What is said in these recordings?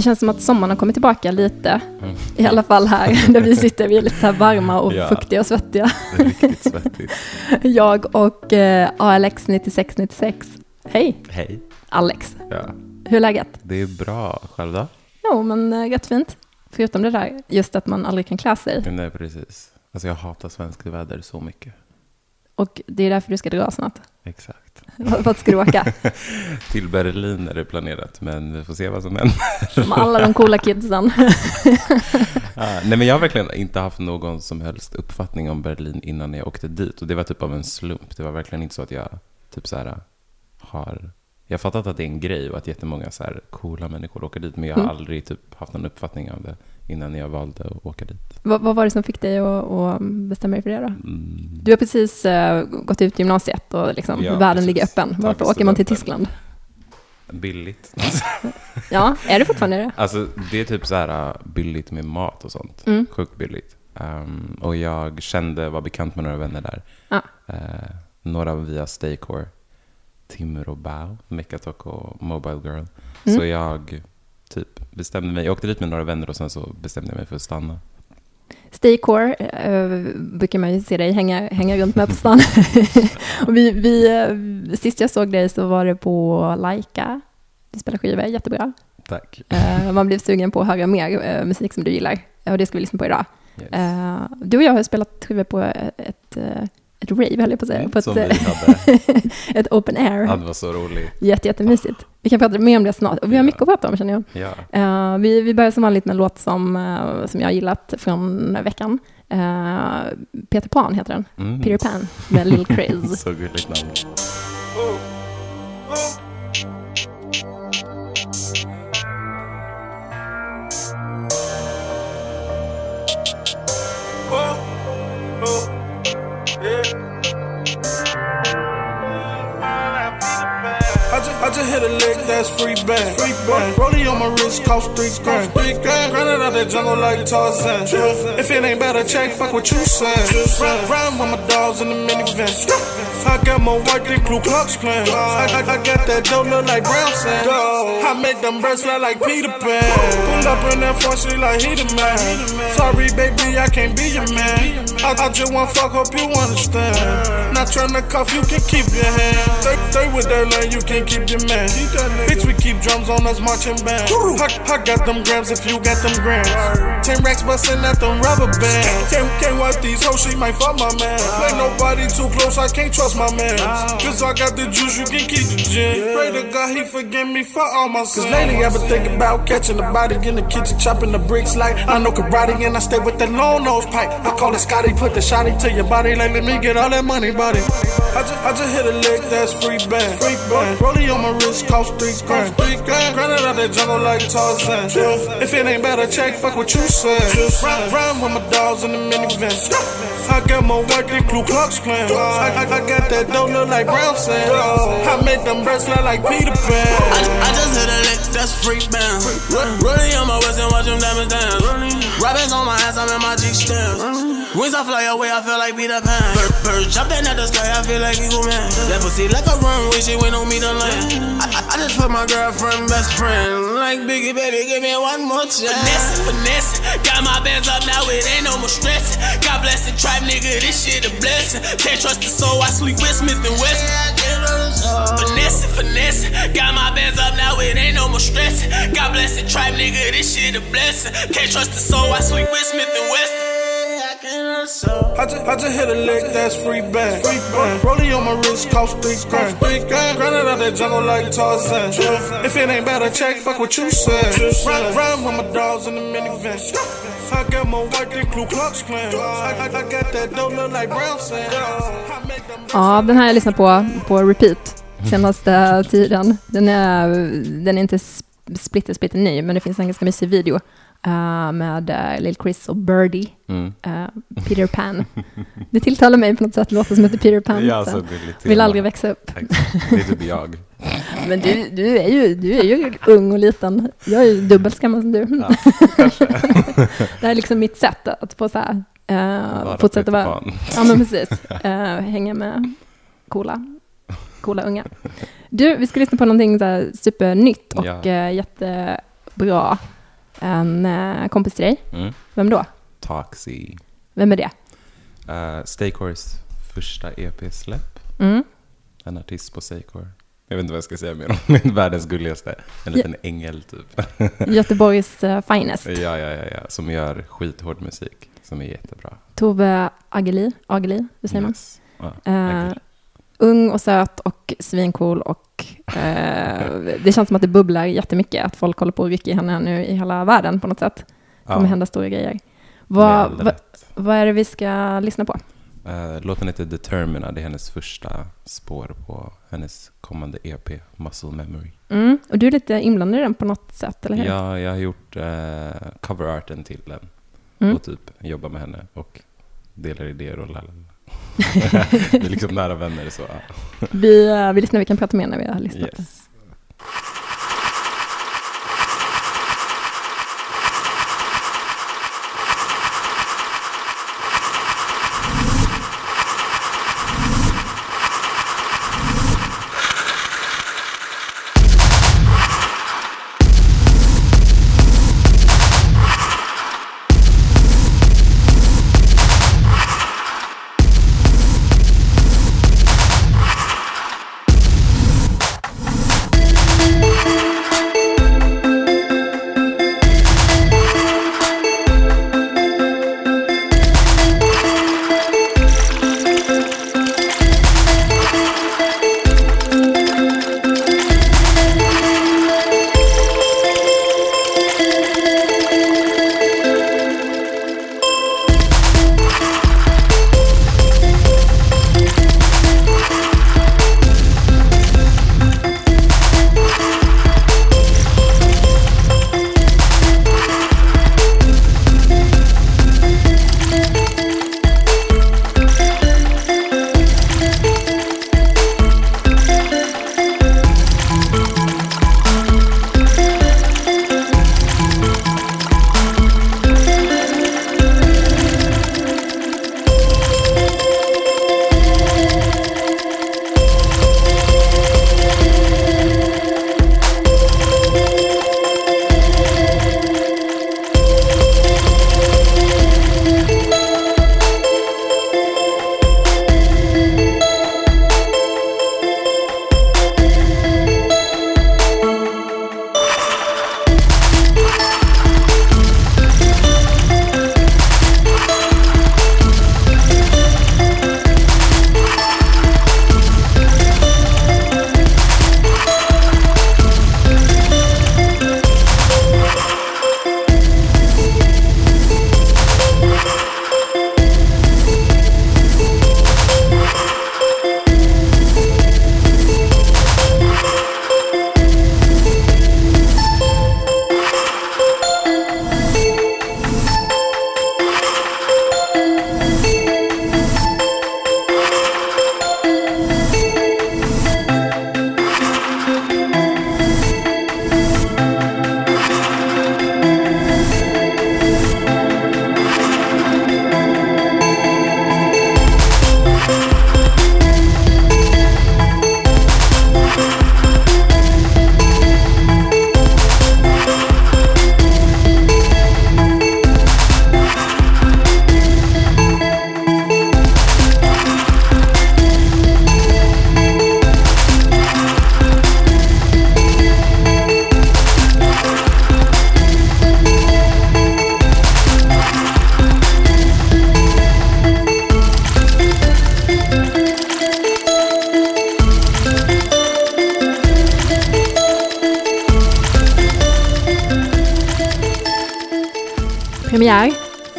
Det känns som att sommaren har kommit tillbaka lite. Mm. I alla fall här där vi sitter. Vi är lite så varma och Ja. fuktiga och svettiga. Riktigt svettigt. Jag och eh, Alex 9696. Hej Hej. Alex, Ja, hur är läget? det är bra. Själv då? Jo, men eh, rätt fint. Förutom det där, just att man aldrig kan klä sig. Nej, precis. Alltså jag hatar svenskt väder så mycket. Och det är därför du ska dra snart. Exakt. Vart ska du åka? Till Berlin är det planerat, men vi får se vad som händer. Som alla de coola kidsen. Ah, nej, men jag har verkligen inte haft någon som helst uppfattning om Berlin innan jag åkte dit. Och det var typ av en slump. Det var verkligen inte så att jag typ så här har... Jag har fattat att det är en grej och att jättemånga så här coola människor åker dit. Men jag har Mm. aldrig typ haft någon uppfattning av det innan jag valde att åka dit. vad, vad var det som fick dig att, att bestämma dig för det då? Mm. Du har precis eh, gått ut gymnasiet och liksom, Ja, världen precis. ligger öppen. Varför Tagit åker man till. Tyskland? Billigt. Ja, är det fortfarande det? Alltså det är typ så här uh, billigt med mat och sånt. Mm. Sjukt billigt. Um, och jag kände, var bekant med några vänner där. Ja. Eh, några via Staycore, Timur och Bao, Mekatok och Mobile Girl. Mm. Så jag typ bestämde mig, jag åkte dit med några vänner och sen så bestämde jag mig för att stanna. Staycore uh, brukar man ju se dig hänga, hänga runt med på stan. och vi, vi, eh, sist jag såg dig så var det på Laika. Du spelar skivor, jättebra. Tack. Eh, man blev sugen på att höra mer eh, musik som du gillar. Och det ska vi lyssna på idag. Yes. Eh, du och jag har spelat skivor på ett, eh, ett rave, höll jag på att säga. Mm, på ett, eh, ett open air. Ja, det var så roligt. Jätte, jättemysigt. Vi kan prata mer om det snart. Och vi har Ja. mycket att prata om känner jag. Ja. Eh, vi, vi börjar som vanligt med en låt som, eh, som jag har gillat från veckan. Eh, Peter Pan heter den. Mm. Peter Pan med Lil Craze. så gulligt namn. I just, I just hit a lick, that's free bang. Free bang. Rollie on my wrist, cost three grand. Three grand. Granted out the jungle like Tarzan. If it ain't better, check, fuck what you saying. Ride, ride with my dogs in the minivan. I got more work than Ku Klux Klan. I, I, I got that dope look like brown sand. I make them birds fly like Peter Pan. Pull up in that force like he the man. Sorry, baby, I can't be your man. I, I just want fuck, hope you understand. Not trying to cuff, you can keep your hand. Stay, stay with that lane, you can keep your man. Bitch, we keep drums on us marching band. I, I got them grams if you got them grams. Ten racks busting at them rubber bands. Can't, can't wipe these hoes, she might fuck my man. Ain't nobody too close, I can't trust my man. Cause I got the juice, you can keep the gin. Pray to God he forgive me for all my sins. Cause lately I've been thinking about catching the body in the kitchen, chopping the bricks like I know karate and I stay with that long nose pipe. I call it Scotty, put the shotty to your body, like let me get all that money, buddy. I just, I just hit a lick, that's free bang. Free bang. Rollie on my wrist, cost three grand. Granted out that jungle like Tarzan. If it ain't better, check, fuck what you said. Ride, ride with my dogs in the minivan. I got more work than Ku Klux Klan. I, I, I got that dope look like brown sand. I make them birds fly like Peter Pan. I, I just hit a lick, that's free band. Rolling on my wrist and watch them diamonds dance. Rabbits on my ass, I'm in my G stance. Wings I fly away, I feel like Peter Pan. Bird, bird jumping at the sky, I feel like Eagle Man. That pussy like a runway, she went on me to land. I, I, I just put my girlfriend best friend. Like Biggie, baby, give me one more chance. Finesse, finesse. Got my bands up now, it ain't no more stress. God bless the tribe, nigga, this shit a blessing. Can't trust the soul, I sleep with Smith and West. Finesse, finesse. Got my bands up now, it ain't no more stress. God bless the tribe, nigga, this shit a blessing. Can't trust the soul, I sleep with Smith and West. I just, I just hit a lick, that's free bang. Free bang. Rollie on my wrist, cost three grand. Three grand. Granted out that jungle like Tarzan. If it ain't better, check, fuck what you said. Ride, ride with my dogs in the minivan. I got more work than Ku Klux Klan. I, I, I got that dope look like brown sand. I make them Ja, den här jag lyssnat på på repeat mhm. senaste tiden. Den är, den är inte splitter splitter ny, men det finns en ganska mysig video eh, med uh, Lil Chris och Birdie, Mm. eh, Peter Pan. Det tilltalar mig på något sätt, låter som heter Peter Pan. Ja, så. så gulligt. Vill aldrig växa upp. Tack. Det är typ jag. Men du, du, är ju, du är ju ung och liten. Jag är ju dubbelt så gammal som du. Ja. Det här är liksom mitt sätt att få så här, Bara fortsätta vara, ja men precis, hänga med coola, coola unga. Du, vi ska lyssna på någonting så här supernytt och Ja. eh, jätte bra. En eh, kompis till dig. Mm. Vem då? Toxy. Vem är det? Uh, Staycores första EP-släpp. Mm. En artist på Staycore. Jag vet inte vad jag ska säga mer om. Världens gulligaste. En liten ängel typ. Göteborgs eh, finest. ja, ja, ja, ja. Som gör skithård musik. Som är jättebra. Tove Ageli, Ageli, hur säger man? Yes. Ja, Eh, Ageli. Ung och söt och svincool och eh, det känns som att det bubblar jättemycket, att folk håller på att rycka i henne nu i hela världen på något sätt. Det kommer Ja, hända stora grejer. Vad, all vad, är det vi ska lyssna på? Eh, låten heter Determina. Det är hennes första spår på hennes kommande EP, Muscle Memory. Mm. Och du är lite inblandad i den på något sätt, eller hur? Ja, jag har gjort uh, coverarten till den. Mm. Och typ jobbar med henne och delar idéer och lalala. Vi är liksom nära vänner så. Vi, eh, vi lyssnar, vi kan prata mer när vi har lyssnat. Yes.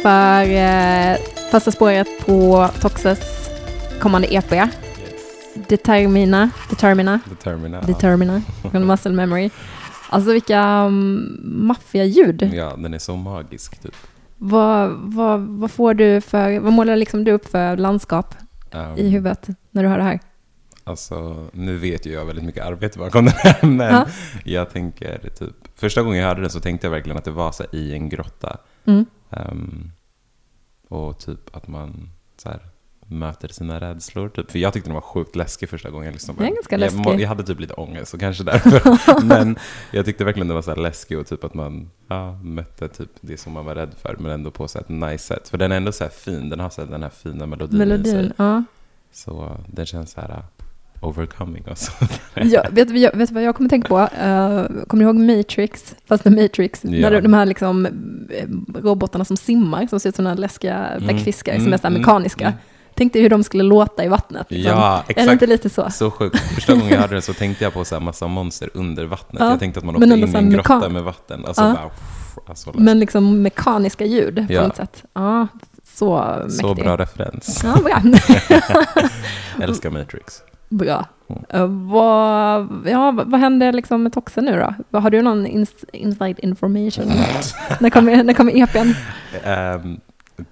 För eh, första spåret på Toxes kommande EP, Yes. Determina, Determina, Determina. Determina från Muscle Memory. Alltså vilka um, maffiga ljud. Ja, den är så magisk typ. Vad, vad, vad får du för, vad målar liksom du upp för landskap Um, i huvudet när du hör det här? Alltså, nu vet ju jag väldigt mycket arbete bakom den här, men Ja. jag tänker typ, första gången jag hörde den så tänkte jag verkligen att det var så i en grotta. Mm. Ehm, och typ att man så här, möter sina rädslor. Typ. För jag tyckte den var sjukt läskig första gången jag lyssnade på Den är ganska jag, läskig. jag hade typ lite ångest, så kanske därför. men jag tyckte verkligen den var så här läskig och typ att man ja, mötte typ det som man var rädd för, men ändå på så ett nice sätt. För den är ändå så här fin, den har så den här fina melodin, i sig. Melodin, ja. Så den känns så här overcoming och så. Ja, vet, du- vet vad jag kommer tänka på? Uh, kommer du ihåg Matrix? Fast Matrix, Ja. när de, här liksom, eh, robotarna som simmar, som ser ut som några läskiga bläckfiskar, som är så här mm, mekaniska. mm. Tänk dig hur de skulle låta i vattnet. liksom. Ja, Är det exakt. inte lite så? Så sjukt. Första gången jag hörde det så tänkte jag på så här massa monster under vattnet. Ja, Jag tänkte att man åkte in i en grotta mekan- med vatten. Alltså Ja. bara, pff, alltså, Men liksom mekaniska ljud på Ja. något sätt. Ja, så mäktigt. så bra referens. Ja, bra. Älskar Matrix. Bra. Mm. Eh, vad, ja, vad händer liksom med Toxe nu då? Har du någon ins- inside information? när, kommer, när kommer EPn? Um,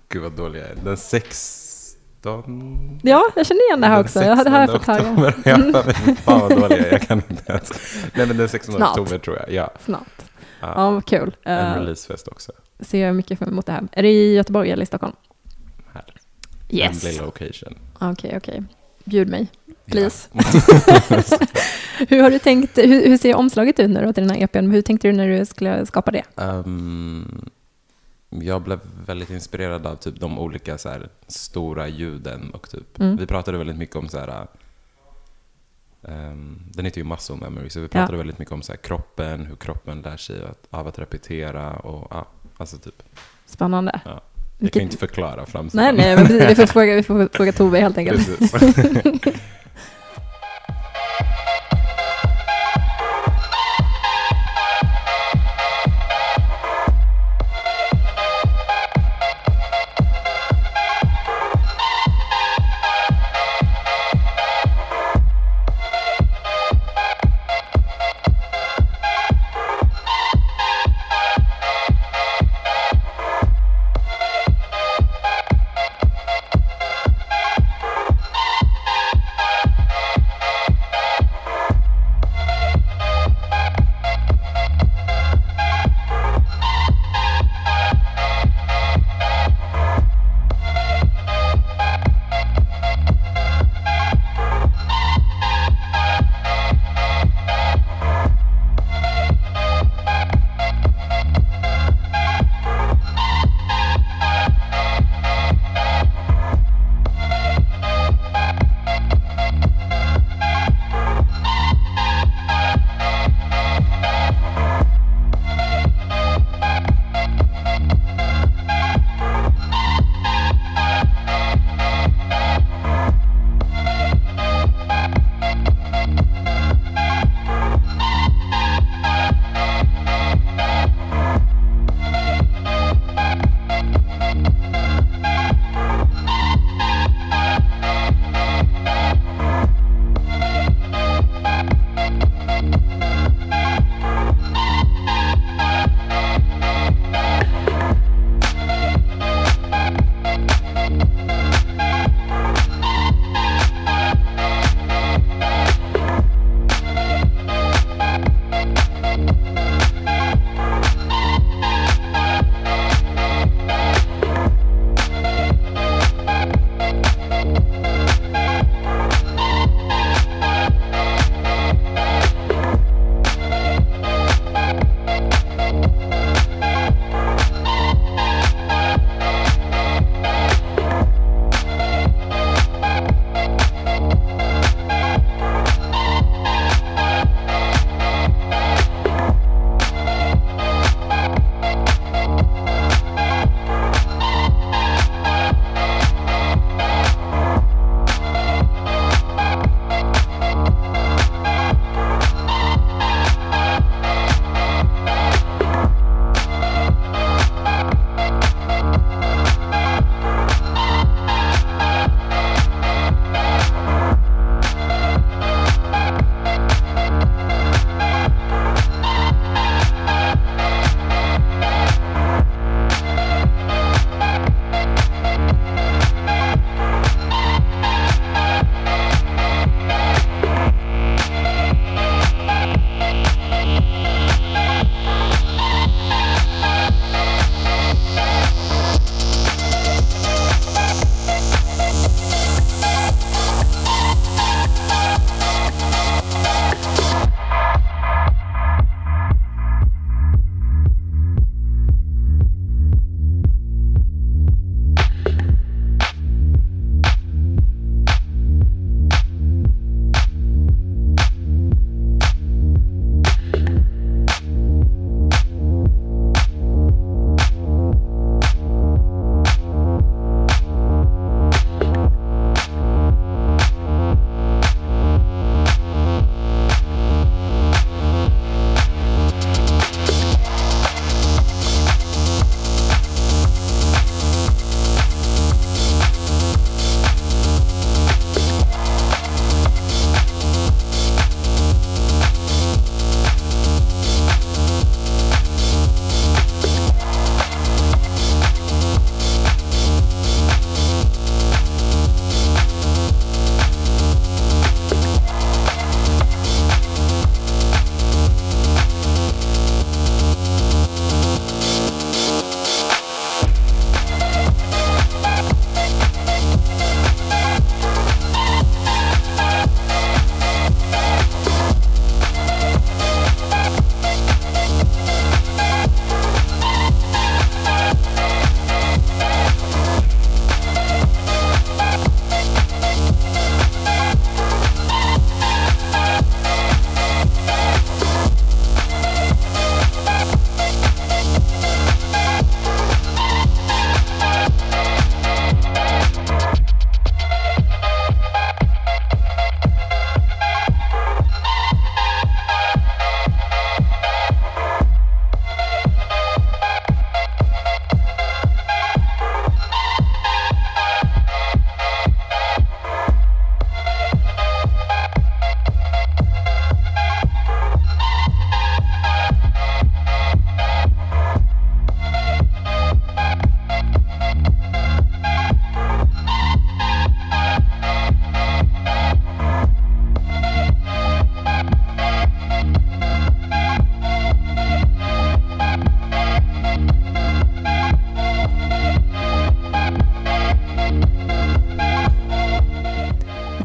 gud vad dålig jag är. Den 16... Ja, jag känner igen det här Den också. Jag hade här 16 fått höra. Ja, men fan vad dålig jag är. Jag kan inte ens. Nej men den 16 Snart. oktober tror jag. Ja. Snart. Ja. Ja, vad kul. En Uh, releasefest också. ser jag mycket fram emot det här. Är det i Göteborg eller i Stockholm? Här. Yes. En location. Okej, okej. Bjud mig, Ja. please. hur har du tänkt, hur, hur ser omslaget ut nu då till den här EPn? Hur tänkte du när du skulle skapa det? Ehm, jag blev väldigt inspirerad av typ de olika så här, stora ljuden och typ, Mm. vi pratade väldigt mycket om så här, ehm, den heter ju muscle memory, så vi pratade väldigt mycket om så här, kroppen, hur kroppen lär sig att, av att repetera och ja, alltså typ, Spännande. ja. Jag kan inte förklara framsidan. Nej, nej, men precis, vi får fråga, vi får fråga Tove helt enkelt.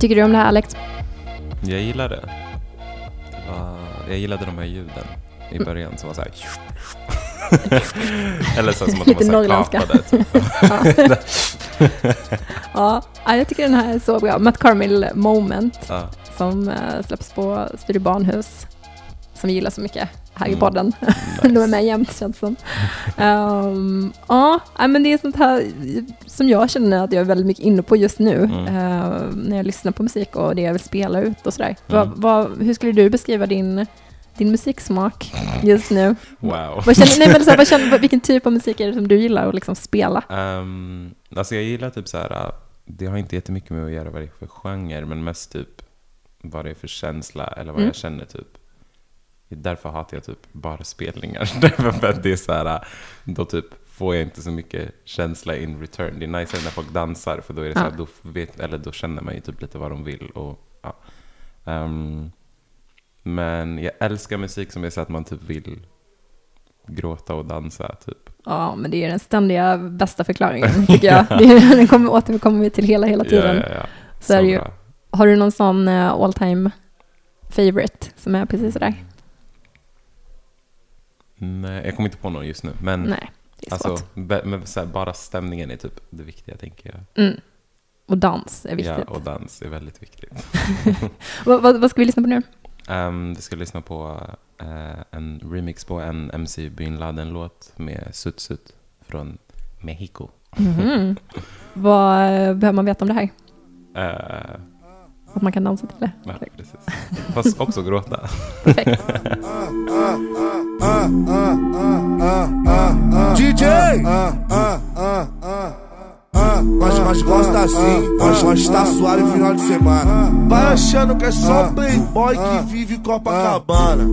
tycker du om det här Alex? Jag gillade det. det var, jag gillade de här ljuden i början som var så här. Eller så som att de Lite var så här norrländska. Typ. Ja, ja, jag tycker den här är så bra. Matt Carmill Moment Ja. som eh, släpps på Studio Barnhus. Som vi gillar så mycket här i Mm. podden. Nice. De är med jämt känns som. Um, ja, men det är sånt här som jag känner att jag är väldigt mycket inne på just nu. Mm. eh, när jag lyssnar på musik och det jag vill spela ut och sådär. Mm. Vad, vad, hur skulle du beskriva din, din musiksmak just nu? Wow. Vad känner, nej, men så här, vad känner, vilken typ av musik är det som du gillar att liksom spela? Um, alltså jag gillar typ så här, uh, det har inte jättemycket med att göra vad det är för genre, men mest typ vad det är för känsla eller vad Mm. jag känner typ. Därför hatar jag typ bara spelningar. Därför för att det är så här, då typ får jag inte så mycket känsla in return. Det är nice när folk dansar, för då är det så här, Ja. då, vet, eller då känner man ju typ lite vad de vill. Och, ja. Ehm, men jag älskar musik som är så att man typ vill gråta och dansa typ. Ja, men det är den ständiga bästa förklaringen tycker jag. Det är, den kommer, återkommer vi till hela, hela tiden. Ja, ja, ja. Så är det ju. Har du någon sån eh, all time favorite som är precis sådär? Nej, jag kommer inte på någon just nu. Men Nej, det är alltså, svårt. bara stämningen är typ det viktiga, tänker jag. Mm. Och dans är viktigt. Ja, och dans är väldigt viktigt. vad, vad, vad ska vi lyssna på nu? Um, vi ska lyssna på eh, en remix på en MC Bin Laden-låt med Sut Sut från Mexico. Mhm. vad eh, behöver man veta om det här? Eh, Att man kan dansa till det? ja, precis. Fast också gråta. Perfekt. DJ! Mas, mas gosta assim, mas, mas tá suave final de semana. Vai achando que é só playboy que vive Copacabana.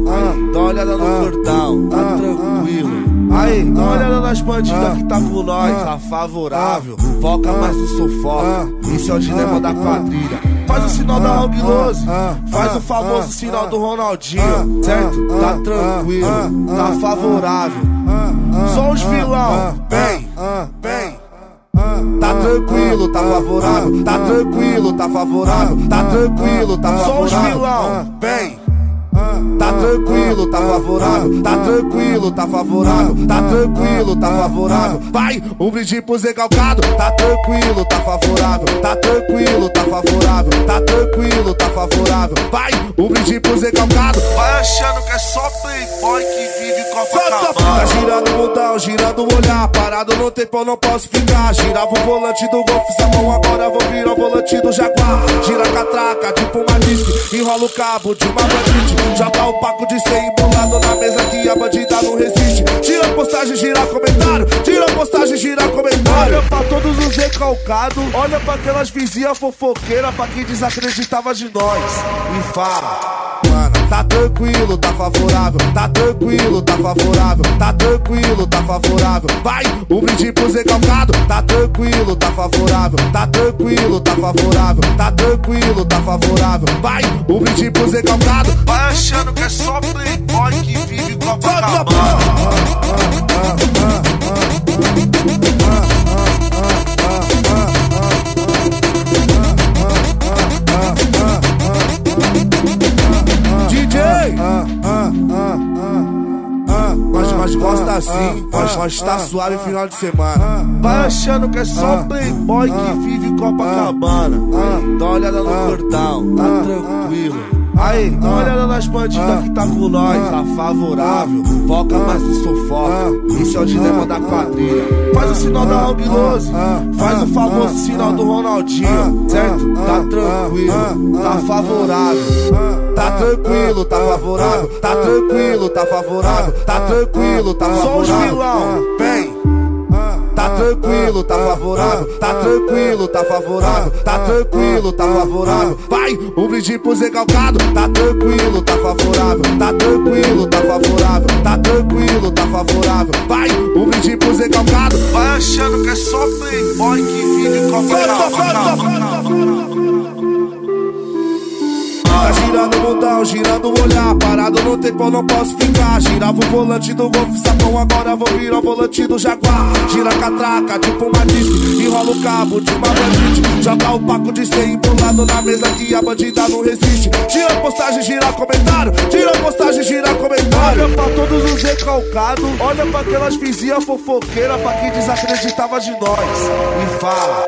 Dá uma olhada no cordão, tá tranquilo. Aí, dá uma olhada nas bandidas que tá com nós, tá favorável. Foca mais no sufoca, esse é o dilema da quadrilha. Faz o sinal da Hong Lose, faz o famoso sinal do Ronaldinho, certo? Tá tranquilo, tá favorável. Só os vilão, vem, vem. Tá tranquilo, tá favorável, tá tranquilo, tá favorável, tá tranquilo, tá favorável. Só os vilão, vem. Tá tranquilo, tá favorável, tá tranquilo, tá favorável, tá tranquilo, tá favorável. Vai, um brinde pro Zé Calcado, tá tranquilo, tá favorável, tá tranquilo, tá favorável, tá tranquilo, tá favorável. Vai, um brinde pro Zé Calcado. Vai achando que é só playboy que vive Copacabana. Tá girando o mundão, girando o olhar, parado no tempo eu não posso ficar. Girava o volante do Golf Samão, agora vou virar o volante do Jaguar. Gira a catraca, tipo uma disque, enrola o cabo de uma bandite. Joga o paco de ser embolado na mesa que a bandida não resiste. Tira postagem, gira comentário. Tira postagem, gira comentário. Olha pra todos os recalcados. Olha pra aquelas vizinhas fofoqueiras. Pra quem desacreditava de nós. E fala. Tá tranquilo, tá favorável. Tá tranquilo, tá favorável. Tá tranquilo, tá favorável. Vai, um brinde pro Zé Calcado. Tá tranquilo, tá favorável. Tá tranquilo, tá favorável. Tá tranquilo, tá favorável. Vai, um brinde pro Zé Calcado. Vai achando que é só playboy que vive Copacabana. DJ! Mas, mas gosta assim, mas, mas tá suave final de semana. Vai achando que é só playboy que vive Copacabana. Dá uma olhada no cordão, tá tranquilo. Aí, dá uma olhada nas bandidas que tá com nós, tá favorável. Foca mais no sufoca, esse é o dilema da quadrilha. Faz o sinal da Hong Lose, faz o famoso sinal do Ronaldinho, certo? Tá tranquilo, tá favorável. Tá tranquilo, tá favorável, tá tranquilo, tá favorável, tá tranquilo, tá favorável. Só os vilão, vem. Tá tranquilo, tá favorável, tá tranquilo, tá favorável, tá tranquilo, tá favorável. Vai, um brinde pro Zé Calcado, tá tranquilo, tá favorável, tá tranquilo, tá favorável, tá tranquilo, tá favorável. Vai, um brinde pro Zé Calcado. Vai achando que é só playboy que vive Copacabana. Tá Girando o botão, girando o olhar. Parado no tempo, eu não posso ficar. Girava o volante do Golf Sapão Agora vou virar o volante do Jaguar. Gira a catraca, tipo uma disque Enrola o cabo de uma bandite. Joga o paco de 100 empolado na mesa Que a bandida não resiste. Gira postagem, gira comentário. Gira postagem, gira comentário. Olha pra todos os recalcados. Olha pra aquelas vizinhas fofoqueiras Pra quem desacreditava de nós. E fala.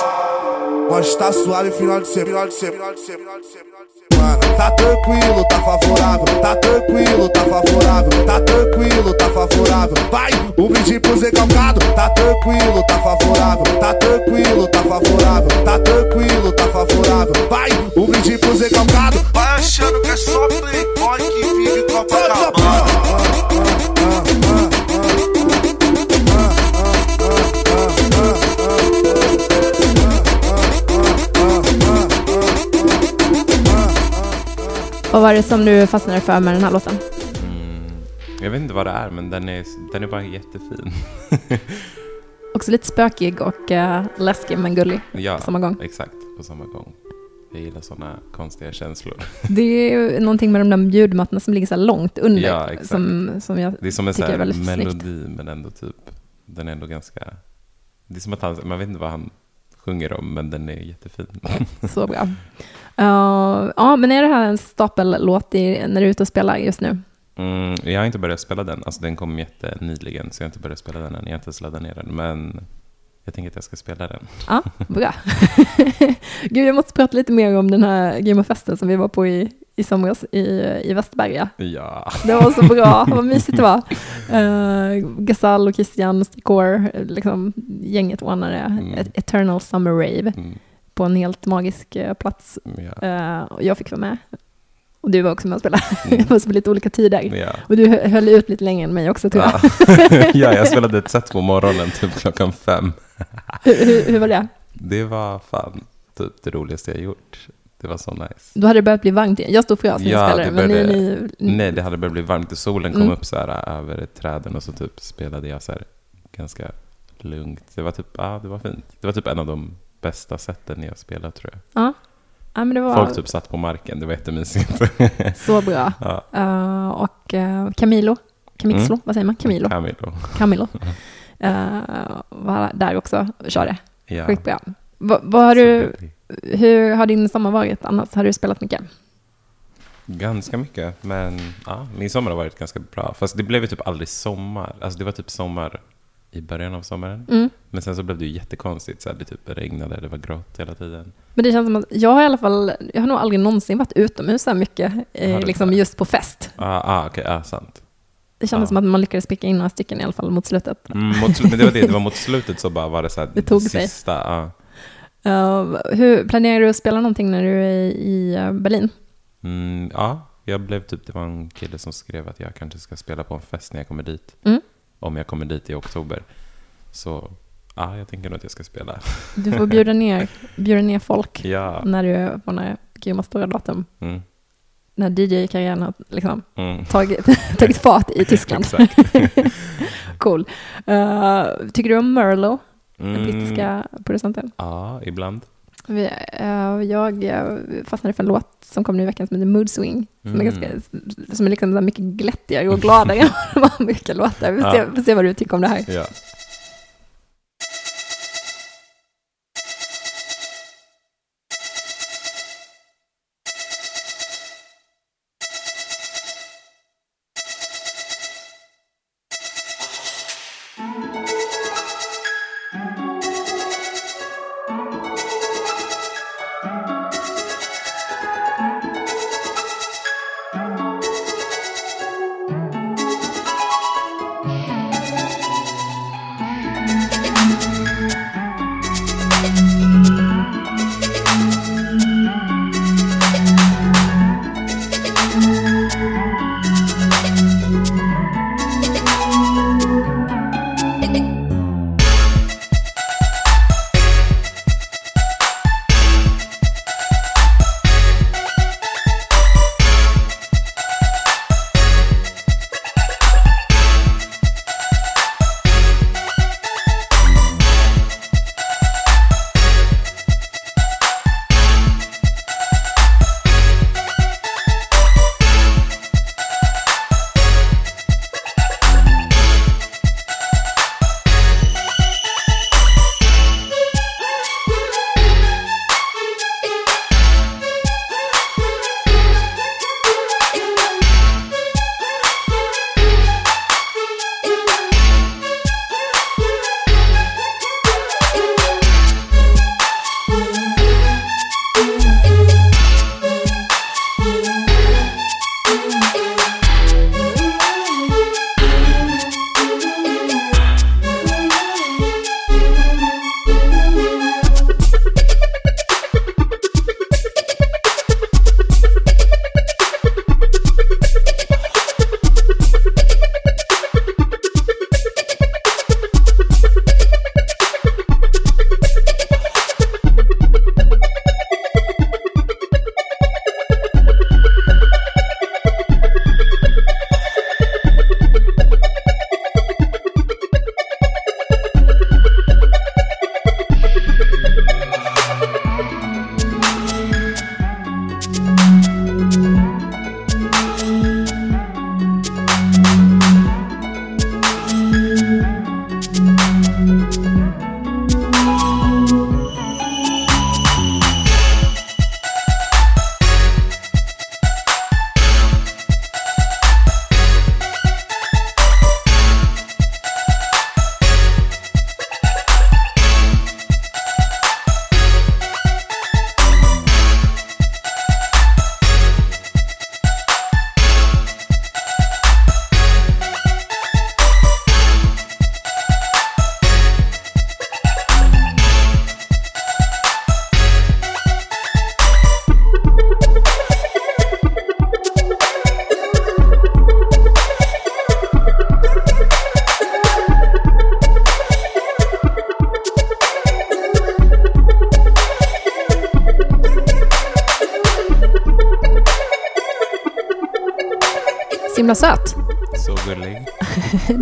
Nós tá suave final de semana Final de semana, final de semana, final de semana Tá tranquilo, tá favorável, tá tranquilo, tá favorável, tá tranquilo, tá favorável. Vai, o vídeo pro Zé Calcado, tá tranquilo, tá favorável, var det som du fastnade för med den här låten? Jag vet inte vad det är, men den är, den är bara jättefin. Också lite spökig och uh, läskig men gullig ja, på samma gång. exakt. På samma gång. Jag gillar sådana konstiga känslor. Det är ju någonting med de där ljudmattorna som ligger så här långt under. Ja, exakt. som, som jag Det är som en sån melodi, snyggt. men ändå typ... Den är ändå ganska... Det är som att han... Man vet inte vad han sjunger om, men den är jättefin. Så bra. Uh, ja, men är det här en stapellåt när du är ute och spelar just nu? Mm, jag har inte börjat spela den. Alltså den kom jättenyligen, så jag har inte börjat spela den än. Jag har inte ens laddat ner den, men jag tänker att jag ska spela den. Ja, bra. Gud, jag måste prata lite mer om den här grymma festen som vi var på i, i somras i, i Västberga. Ja. Det var så bra, vad mysigt det var. Uh, Gasal och Christian Stikor, liksom, gänget ordnade Mm. Eternal Summer Rave Mm, på en helt magisk eh, plats. ja. Uh, och jag fick vara med. Och du var också med och spelade, Mm. fast på lite olika tider. Ja. Och du hö- höll ut lite längre än mig också tror jag. Ja. ja, jag spelade ett set på morgonen, typ klockan fem. hur, hur, hur var det? Det var fan typ det roligaste jag gjort. Det var så nice. Då hade det börjat bli varmt igen. Jag stod frös när Ja, jag spelade, det men ni, började- ni, Nej, det hade börjat bli varmt. Solen kom Mm. upp så här över träden och så typ spelade jag så här ganska lugnt. Det var typ, ja, det var fint. Det var typ en av de bästa sätten jag spelat tror jag. Ja. ja, men det var Folk typ satt på marken, det var jättemysigt. så bra. ja. Uh, och uh, Camilo, Camixlo, Mm. vad säger man? Camilo? Camilo. Camilo. Uh, var där också och körde. Ja. Skitbra. Va, vad har du, hur har din sommar varit annars? Har du spelat mycket? Ganska mycket, men ja, min sommar har varit ganska bra. Fast det blev ju typ aldrig sommar. Alltså det var typ sommar i början av sommaren. Mm. Men sen så blev det ju jättekonstigt. Så här, det typ regnade, det var grått hela tiden. Men det känns som att jag har i alla fall, jag har nog aldrig någonsin varit utomhus så här mycket, eh, liksom inte? just på fest. Ah, ah okej, ah, sant. Det kändes Ja. som att man lyckades picka in några stycken i alla fall mot slutet. Mm, mot, men det var det, det var mot slutet så bara var det så här, Det tog sig. sista. ja. Uh, hur, planerar du att spela någonting när du är i uh, Berlin? Mm, ja, jag blev typ, det var en kille som skrev att jag kanske ska spela på en fest när jag kommer dit. Mm. Om jag kommer dit i oktober. Så ja, jag tänker nog att jag ska spela. Du får bjuda ner, bjuda ner folk Ja. när du är på några grymma stora datum. Mm, När DJ-karriären har liksom mm. tagit, tagit fart i Tyskland. Cool. Uh, tycker du om Merlo, den Mm, brittiska producenten? Ja, ibland. Vi, eh, jag eh, fastnade för en låt som kom nu i veckan som heter Mood Swing. Som är, Mm. ganska, som är liksom mycket glättigare och gladare än vad de brukar låta. Vi får, se, Ja. vi får se vad du tycker om det här. Ja.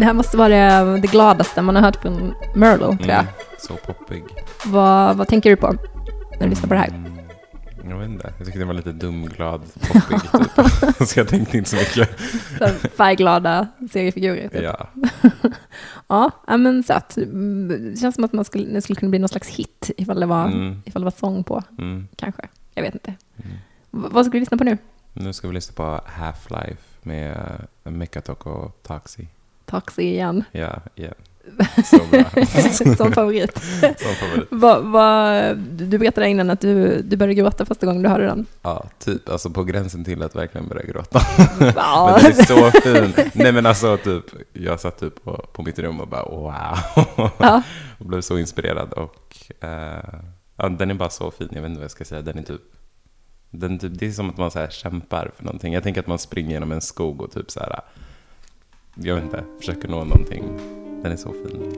Det här måste vara det, gladaste man har hört från Merlo, tror jag. Mm, så poppig. Vad, vad tänker du på när du lyssnar på det här? Mm, jag vet inte. Jag tyckte det var lite dumglad, poppig typ. så jag tänkte inte så mycket. Så Färgglada seriefigurer. Typ. Ja. Ja, men söt. Mm, Det känns som att man skulle, det skulle kunna bli någon slags hit ifall det var, Mm, ifall det var sång på, mm, kanske. Jag vet inte. mm. Vad ska vi lyssna på nu? Nu ska vi lyssna på Half-Life med Mekatok och Taxi. Taxi igen, Ja, igen. Så bra. som favorit. Som favorit. Va, va, du berättade innan att du, du började gråta första gången du hörde den. Ja, typ. Alltså på gränsen till att verkligen börja gråta. Ja. Men den är så fin. Nej men alltså typ, jag satt typ på, på mitt rum och bara wow. Ja. och blev så inspirerad och eh, ja, den är bara så fin. Jag vet inte vad jag ska säga. Den är typ, den typ det är som att man så kämpar för någonting. Jag tänker att man springer genom en skog och typ så här, jag vet inte, försöker nå någonting. Den är så fin.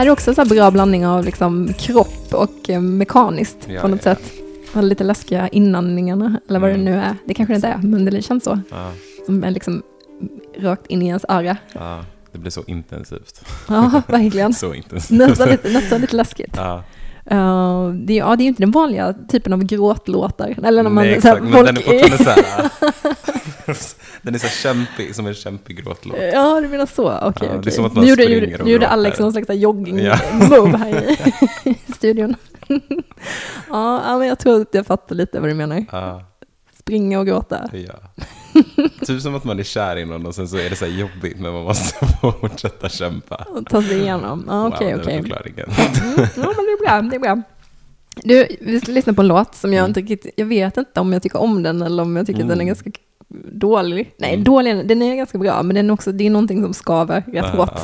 Här är också så här bra blandning av liksom kropp och eh, mekaniskt Ja, på något ja. sätt. De lite läskiga inandningarna, eller vad Mm. det nu är. Det kanske det inte är, men det känns så. Ja, Som är liksom rakt in i ens öra. ja, det blir så intensivt. Ja, verkligen. Så intensivt. Nästan lite, nästan lite läskigt. Ja. Uh, det, ja, det är ju inte den vanliga typen av gråtlåtar. Eller när man, Nej, så här, exakt. Men folk den är fortfarande så här... den är så kämpig, som en kämpig gråtlåt. Ja, du menar så. Okej, Ja, det är som att man Nu springer gjorde, och nu gjorde. Alex någon slags Ja. jogging-move här i, i studion. ja, ja, men jag tror att jag fattar lite vad du menar. Ja, Springa och gråta. ja. Typ som att man är kär i någon och sen så är det så jobbigt men man måste fortsätta kämpa. Och ta sig igenom. Ja, okej, wow, okej. den förklaringen. Mm, ja, men det är bra. Det är bra. Du, vi ska lyssna på en låt som jag Mm. inte riktigt, jag vet inte om jag tycker om den eller om jag tycker att den är Mm. ganska dålig. Nej, Mm. dålig, den är ganska bra, men den är också, det är någonting som skaver rätt Ja, hårt.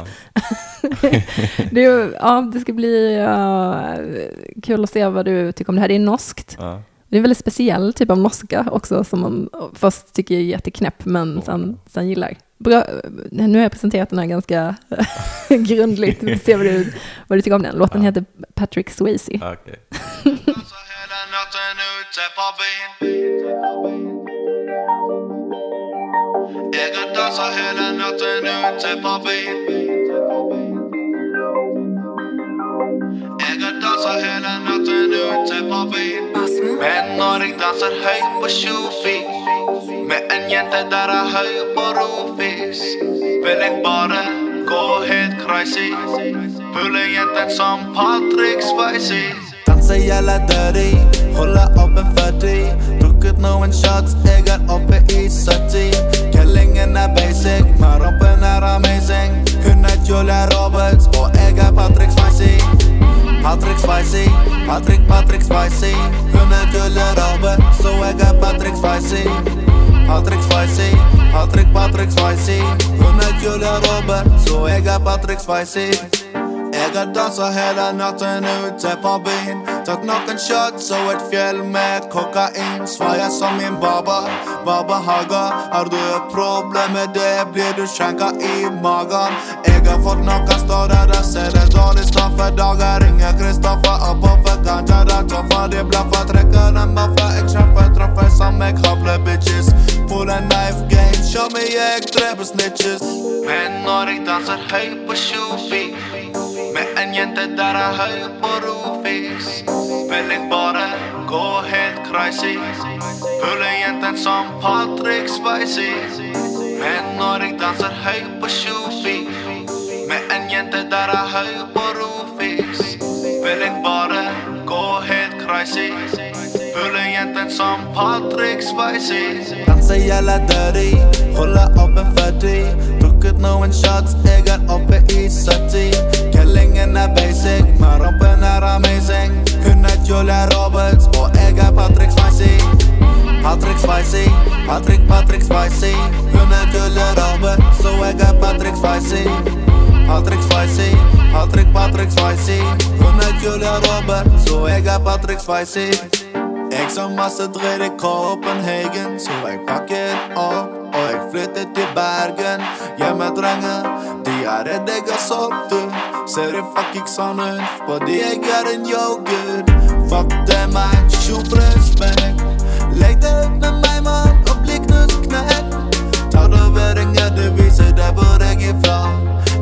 det, är, ja, det ska bli uh, kul att se vad du tycker om det här. Det är norskt. Ja. Det är en väldigt speciell typ av norska också som man först tycker är jätteknäpp men sen, sen gillar. Bra, nu har jag presenterat den här ganska grundligt. Vi får se vad du, vad du tycker om den. Låten heter Patrick Swayze. Okej. Med en norrindansare höjd på tjofis. Tjofi Med en jente där er høy på rofis Vill bara gå helt crazy. Pule jänten som Patrick Spicy Danser jävla dirty, hålla upp en 40 Druckit någon shots, Ägar uppe i 70 Killingen är basic, men rumpen är amazing. Hun er Julia Roberts, Och jeg Patrick Spicy Patrick Spicy, Patrick Patrick Spicy. Hun er Julia Roberts, så jeg er Patrick Spicy. Patrick Spicy, Patrick Patrick Spicy. Hun er Julia Roberts, så jeg er Patrick Spicy jeg har hela natten ute på byn. Tagit någon shots så ett fjäll med kokain Svajar som min baba, baba Haga Har du ett problem med det, blir du skjenka i magen Jeg har fått noen raser. der ser det för dagar. Ringer Kristoffer opp og for kanskje det er tøffer en maffa. trekker den baffa som jeg havler bitches Full en knife game, show me jag dräper snitches Men når jeg dansar høy på tjofi med en jente där han höll på rofis Vil bara gå helt crazy. Pule jenten som Patrick Spicy? Med en åring dansar høy på tjofi. Med en jente där han höll på rofis Vil bara gå helt crazy. Pule som Patrick Spicy? Danser jävla dirty, hålla upp en 40 Druckit någon shots, jeg uppe i 70 Kellingen är basic, men rumpen är amazing. Hun Julia Roberts, och äga Patrick Spicy. Patrick Spicy, Patrick Patrick Spicy. Hun Julia Roberts, så äga Patrick Spicy. Patrick Spicy, Patrick Patrick Spicy. Hun Julia Roberts, så äga Patrick Spicy. Jeg som masse dritt i Copenhagen, så jeg pakket opp og jeg flyttet til Bergen. Hjemmedrenger, de er redd jeg har solgt ut. Ser det fucking sån sånn ut, fordi jeg er en yoghurt. Fuck det, man, tjoff respekt. Lägg dig upp med mig man och bli knust knekt. Tatoveringer, det viser deg hvor jeg er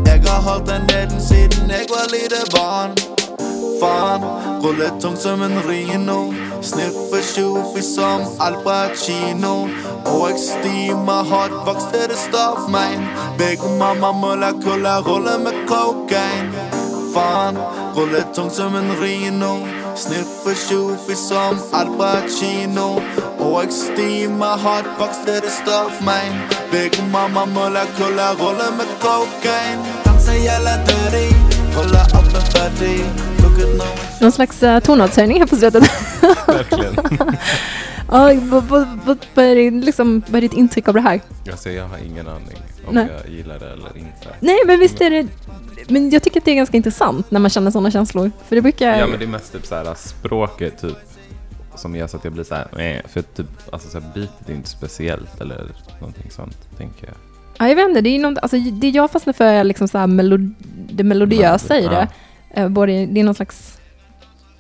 Jag har hållt den neden siden jag var lite barn. Fan, ruller tung som en rino. Sniffer tjofi som Al Pacino. Och jeg stimer hotbox til det. Big MAMMA mulla kulla rullar med kokain. Fan, ruller tung som en rino. Sniffer tjofi som Al Pacino. Och jeg stimer hotbox til det. Big MAMMA mulla kulla rullar med kokain. Dansa jävla dirty, Rulla upp en 40. Någon slags uh, tonartshöjning här på slutet. Verkligen. ja, vad, är liksom, vad är ditt intryck av det här? Alltså jag har ingen aning om Nej. jag gillar det eller inte. Nej, men visst är det... Men jag tycker att det är ganska intressant när man känner sådana känslor. För det brukar... Ja men det är mest typ såhär språket typ som gör så att jag blir såhär, nej, för typ, alltså såhär beatet är inte speciellt eller någonting sånt, tänker jag. Ja, jag vet inte, det, är något, alltså, det jag fastnar för är liksom så här melod, det melodiösa i det. Eh, Både, det är någon slags...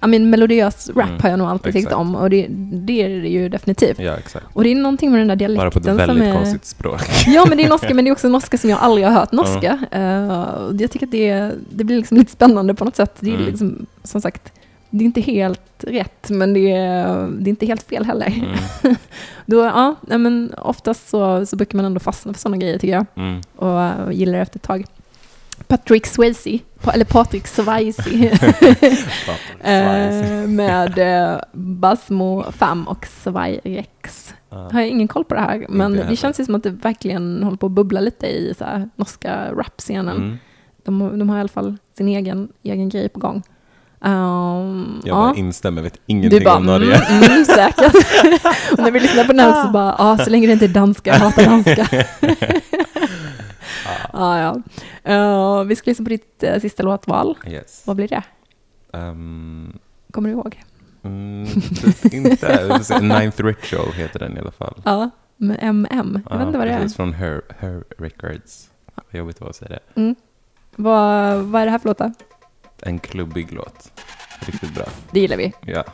Ja, men melodiös rap Mm, har jag nog alltid tyckt exakt. om och det, det är det ju definitivt. Ja, exakt. Och det är någonting med den där dialekten Bara på ett som väldigt är... konstigt språk. Ja, men det är norska, men det är också norska som jag aldrig har hört norska. Eh, och jag tycker att det, det blir liksom lite spännande på något sätt. Det är Mm. liksom, som sagt, det är inte helt rätt, men det är, det är inte helt fel heller. Mm, Då, ja, men oftast så, så brukar man ändå fastna för sådana grejer tycker jag. mm. Och uh, gillar det efter ett tag. Patrick Swayze, eller Patrik Swayze, eh, med eh, Basmo 5 och Svaj Rex. Ja. Har jag ingen koll på det här, men det känns ju som att det verkligen håller på att bubbla lite i så här, norska rapscenen. Mm. De, de har i alla fall sin egen, egen grej på gång. Um, Jag ja. bara instämmer, vet ingenting Du bara, om Norge. mm, mm, säkert. och när vi lyssnar på den här så bara, ja, så länge det inte är danska, jag hatar danska. ja, ja. Uh, vi ska lyssna på ditt uh, sista låtval. Yes. Vad blir det? Um, Kommer du ihåg? mm, inte. Ninth Ritual heter den i alla fall. Ja, med MM. Jag vet inte vad det är. Från Her, Her Records. Vad jobbigt det var att säga det. Mm. Vad, vad är det här för låtar? En klubbig låt. Riktigt bra. Det gillar vi. Ja.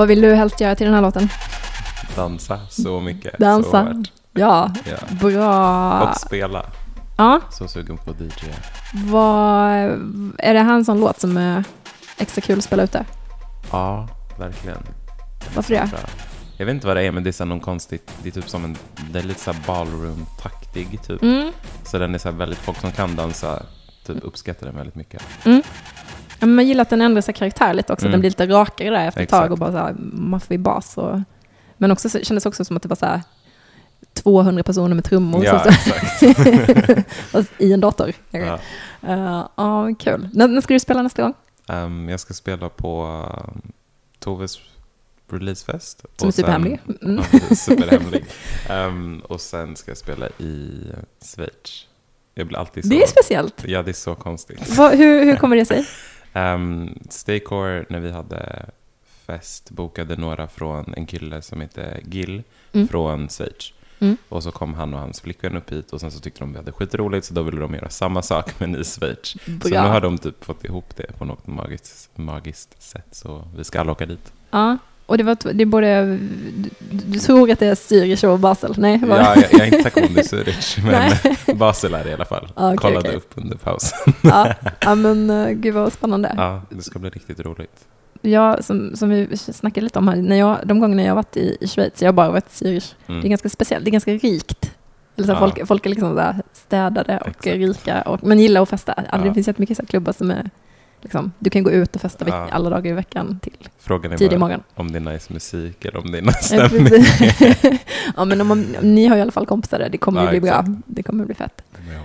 Vad vill du helst göra till den här låten? Dansa så mycket. Så Dansa. hårt. Ja, Ja. bra. Och spela. Ja, Så sugen på DJ. vad, är det här en sån låt som är extra kul att spela ute? Ja, verkligen. Varför det? Så. Jag vet inte vad det är, men det är så någon konstigt, det är typ som en, det är lite så ballroom-taktig typ. Mm. Så den är så väldigt, folk som kan dansa typ uppskattar den väldigt mycket. Ja, men man gillar att den ändrar sig karaktär lite också, att Mm. den blir lite rakare där efter ett tag och bara så här maffig bas. Och, men också så- kändes också som att det var så här 200 personer med trummor Ja, fast i en dator. Ja. Uh, ja, kul. När, när ska du spela nästa gång? Ehm, jag ska spela på um, Toves releasefest. Som är Och superhemlig. Mm. Ja, superhemlig. Ehm, och sen ska jag spela i Schweiz. Jag blir alltid så... Det är speciellt. Ja, det är så konstigt. Vad- hur, hur kommer det sig? Um, Staycore, när vi hade fest, bokade några från en kille som heter Gil Mm. från Schweiz. Mm. Och så kom han och hans flickvän upp hit och sen så tyckte de vi hade skitroligt så då ville de göra samma sak men i Schweiz. Så nu har de typ fått ihop det på något magiskt, magiskt sätt så vi ska alla åka dit. Ja, och det var det är både, du, tror att det är Zürich och Basel? Nej, var Ja, jag, jag är inte säker på om det är Zürich men. Basel är det i alla fall. Ja, okej, Kollade okej. upp under pausen. ja, ja, men uh, gud vad spännande. Ja, det ska bli riktigt roligt. Jag, som, som vi snackade lite om här, när jag, de gångerna jag har varit i, i Schweiz, jag har bara varit i Zürich, Mm. det är ganska speciellt, det är ganska rikt. Eller så Ja. folk, folk är liksom så städade och Exakt. rika, och, men gillar att festa. Alltså, Ja. Det finns jättemycket så klubbar som är, liksom, du kan gå ut och festa Ja. alla dagar i veckan till Frågan är tidig morgon. om det är nice musik eller om det är nice Ja, stämning. ja, men om man, ni har i alla fall kompisar där, det kommer Ja, bli bra. exakt. Det kommer bli fett. Det.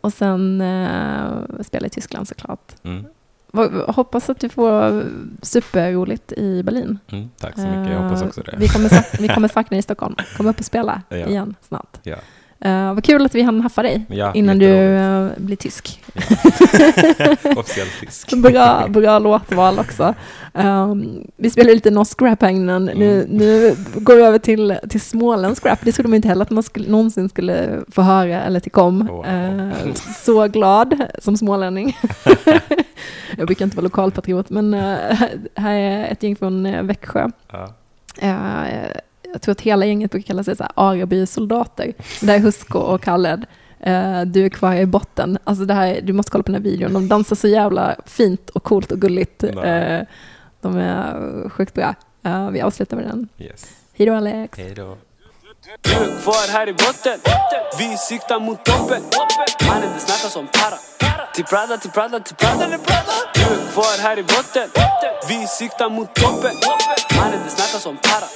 Och sen uh, spela i Tyskland såklart. Mm. Hoppas att du får superroligt i Berlin. Mm, tack så mycket, jag hoppas också det. Eh, Vi kommer, vi kommer sakna dig i Stockholm. Kom upp och spela igen snart. Ja. Eh, vad kul att vi hann haffa dig Ja, innan du eh, blir tysk. Officiell fisk. bra, bra låtval också. Um, vi spelar lite norsk rap här innan. Nu, Mm. nu går vi över till, till småländsk rap. Det trodde man inte heller att man skulle, någonsin skulle få höra eller tycka om. Wow. Eh, så glad som smålänning. Jag brukar inte vara lokalpatriot, men eh, här är ett gäng från Växjö. Ja. Jag tror att hela gänget brukar kalla sig så här Araby soldater. Det här är Husko och Khaled. Eh, du är kvar i botten. Alltså det här, du måste kolla på den här videon. De dansar så jävla fint och coolt och gulligt. Eh, de är sjukt bra. Eh, vi avslutar med den. Yes. Hej då Alex. Hej då. Du kvar här i botten Vi siktar mot toppen Mannen det snackas om para Till Prada, till Prada, till Prada Du kvar här i botten Vi siktar mot toppen Mannen det snackas om para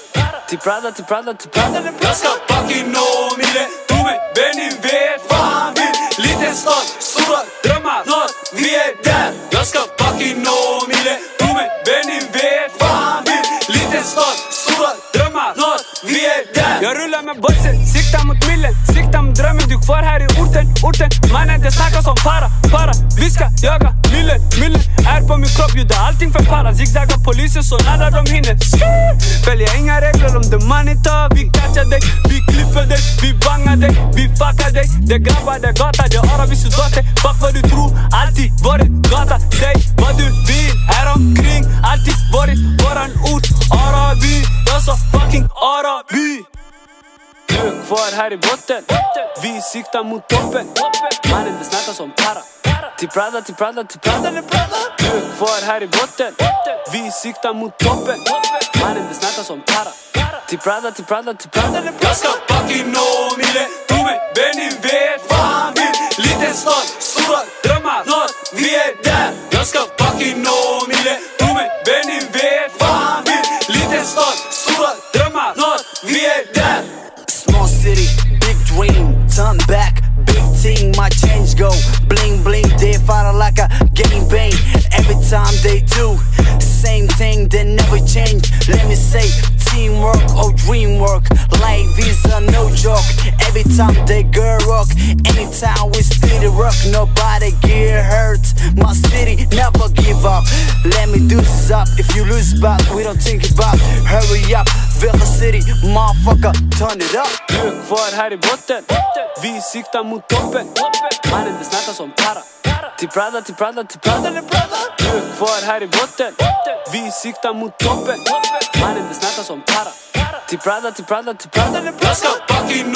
Ti prada, ti prada, ti prada. Në plaska paki nomile Tu me benim vetë famil Lite stot, surat, drama, thot, vjet der. Plaska paki nomile Tu me benim vetë famil Lite stot Boysen, sikta mot millen sikta mot drömmen, du kvar här i orten, orten. Mannen det snackas om para, para. Vi ska jaga millen, millen Är på min kropp, gjorde allting för para. Zigzaggar polisen så nära de hinner. Följer inga regler om the money tar. Vi catchar dig, vi klipper dig Vi bangar dig, vi fuckar dig. Det grabbar, det gata, det arabi soldater Fuck vad du tror, alltid varit gata. Säg vad du vill, här omkring Alltid har här i botten. Vi siktar mot toppen. Mannen det snackas om para Till Prada, till Prada, till Prada. Du är kvar här i botten. Vi siktar mot toppen. Mannen det snackas om para Till Prada, till Prada, till Prada. Jag ska fucking nå mille. Tro mig, Benny vet vad han vill. Liten stad, stora drömmar. Snart, vi är där. Jag ska fucking nå mille. Tro mig, Benny vet vad han vill. Liten stad, turn back, big thing, my change go bling bling. They fire like a game bang every time they do. Same thing, they never change. Let me say, teamwork or dream work. Life is a no joke. Every time they go rock, anytime we speed rock, nobody get hurt. My city never give up. Let me do this up. If you lose back, we don't think about. Hurry up, Villa City, motherfucker, turn it up. Du är kvar här i botten. Vi siktar mot toppen. Mannen det snackas om para Till Prada, till Prada, till Prada Du är kvar här i botten. Vi siktar mot toppen. Mannen det snackas om para Till Prada, till Prada, till Prada Jag ska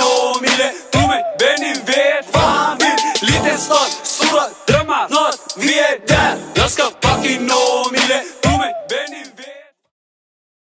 nå mille. Tro mig, Benny vet vad han vill Liten stad, stora drömmar Snart, vi är där Jag ska fucking nå mille